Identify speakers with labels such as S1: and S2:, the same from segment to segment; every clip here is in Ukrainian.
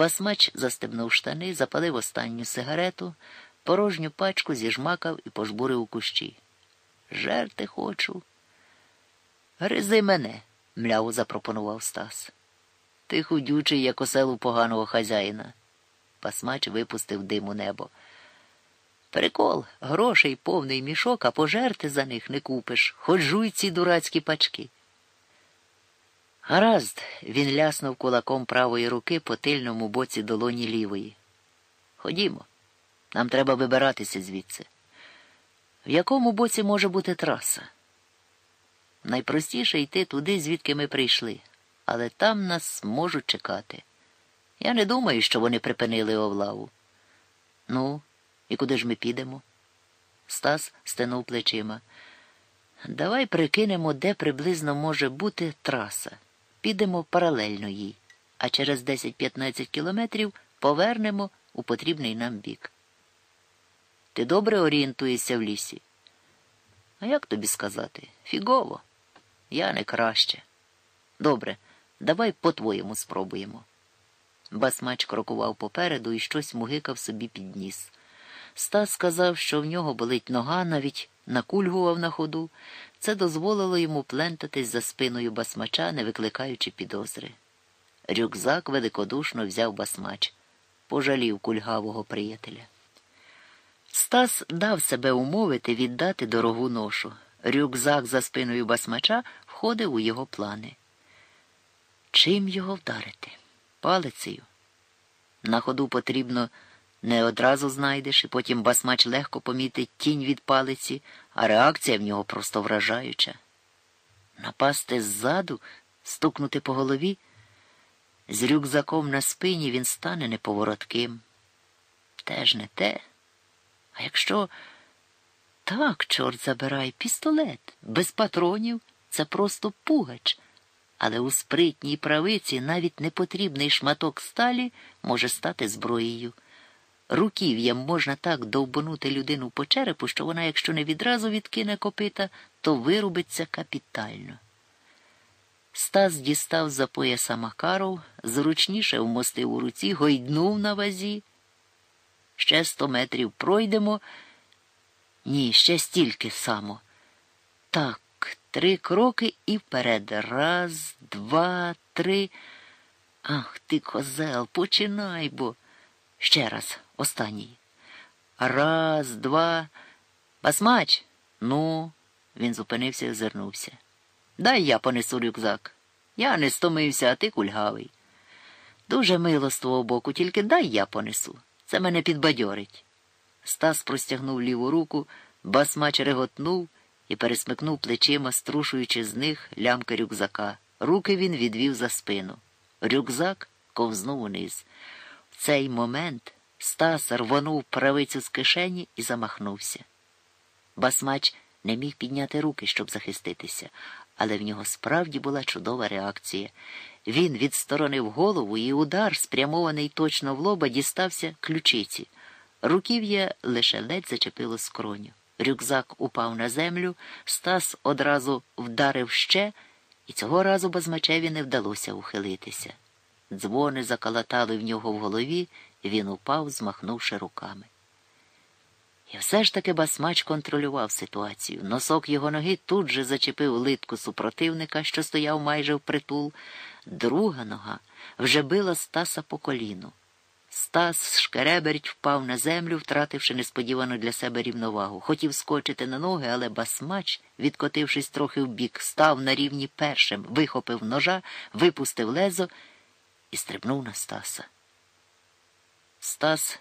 S1: Басмач застебнув штани, запалив останню сигарету, порожню пачку зіжмакав і пожбурив у кущі. Жерти хочу. Гризи мене, мляво запропонував Стас. Ти худючий, як оселу поганого хазяїна. Басмач випустив дим у небо. Прикол, грошей повний мішок, а пожерти за них не купиш. Хоч жуй ці дурацькі пачки. Гаразд, він ляснув кулаком правої руки по тильному боці долоні лівої. Ходімо, нам треба вибиратися звідси. В якому боці може бути траса? Найпростіше йти туди, звідки ми прийшли, але там нас можуть чекати. Я не думаю, що вони припинили облаву. Ну, і куди ж ми підемо? Стас стенув плечима. Давай прикинемо, де приблизно може бути траса. Підемо паралельно їй, а через 10-15 кілометрів повернемо у потрібний нам бік. Ти добре орієнтуєшся в лісі? А як тобі сказати? Фігово. Я не краще. Добре, давай по-твоєму спробуємо. Басмач крокував попереду і щось мугикав собі під ніс. Стас сказав, що в нього болить нога, навіть накульгував на ходу. Це дозволило йому плентатись за спиною басмача, не викликаючи підозри. Рюкзак великодушно взяв басмач, пожалів кульгавого приятеля. Стас дав себе умовити віддати дорогу ношу. Рюкзак за спиною басмача входив у його плани. Чим його вдарити? Палицею. На ходу потрібно не одразу знайдеш, і потім басмач легко помітить тінь від палиці, а реакція в нього просто вражаюча. Напасти ззаду, стукнути по голові. З рюкзаком на спині він стане неповоротким. Теж не те. А якщо так, чорт забирай, пістолет, без патронів це просто пугач. Але у спритній правиці навіть непотрібний шматок сталі може стати зброєю. Руків'ям можна так довбанути людину по черепу, що вона, якщо не відразу відкине копита, то вирубиться капітально. Стас дістав за пояса Макаров, зручніше вмостив у руці, гойднув на вазі. Ще сто метрів пройдемо. Ні, ще стільки само. Так, три кроки і вперед. Раз, два, три. Ах ти, козел, починай бо. Ще раз, останній. Раз, два. Басмач. Ну, він зупинився і озирнувся. Дай я понесу рюкзак. Я не стомився, а ти кульгавий. Дуже мило з твого боку, тільки дай я понесу. Це мене підбадьорить. Стас простягнув ліву руку, басмач реготнув і пересмикнув плечима, струшуючи з них лямки рюкзака. Руки він відвів за спину. Рюкзак ковзнув униз. Цей момент Стас рвонув правицю з кишені і замахнувся. Басмач не міг підняти руки, щоб захиститися, але в нього справді була чудова реакція. Він відсторонив голову, і удар, спрямований точно в лоба, дістався ключиці. Руків'я лише ледь зачепило скроню. Рюкзак упав на землю, Стас одразу вдарив ще, і цього разу Базмачеві не вдалося ухилитися. Дзвони закалатали в нього в голові, він упав, змахнувши руками. І все ж таки басмач контролював ситуацію. Носок його ноги тут же зачепив литку супротивника, що стояв майже впритул. Друга нога вже била Стаса по коліну. Стас шкереберть впав на землю, втративши несподівану для себе рівновагу. Хотів скочити на ноги, але басмач, відкотившись трохи вбік, став на рівні першим, вихопив ножа, випустив лезо і стрибнув на Стаса. Стас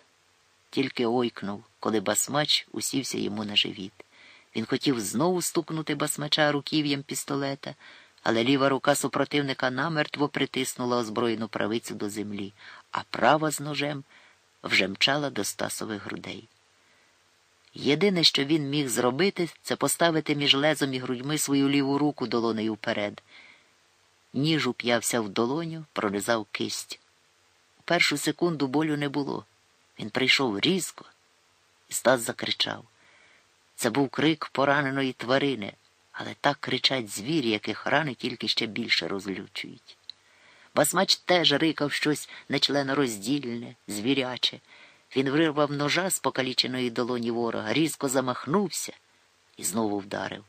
S1: тільки ойкнув, коли басмач усівся йому на живіт. Він хотів знову стукнути басмача руків'ям пістолета, але ліва рука супротивника намертво притиснула озброєну правицю до землі, а права з ножем вже мчала до Стасових грудей. Єдине, що він міг зробити, це поставити між лезом і грудьми свою ліву руку долонею вперед. Ніж уп'явся в долоню, пронизав кисть. Першу секунду болю не було. Він прийшов різко, і Стас закричав. Це був крик пораненої тварини, але так кричать звірі, яких рани тільки ще більше розлючують. Басмач теж рикав щось нечленороздільне, звіряче. Він вирвав ножа з покаліченої долоні ворога, різко замахнувся і знову вдарив.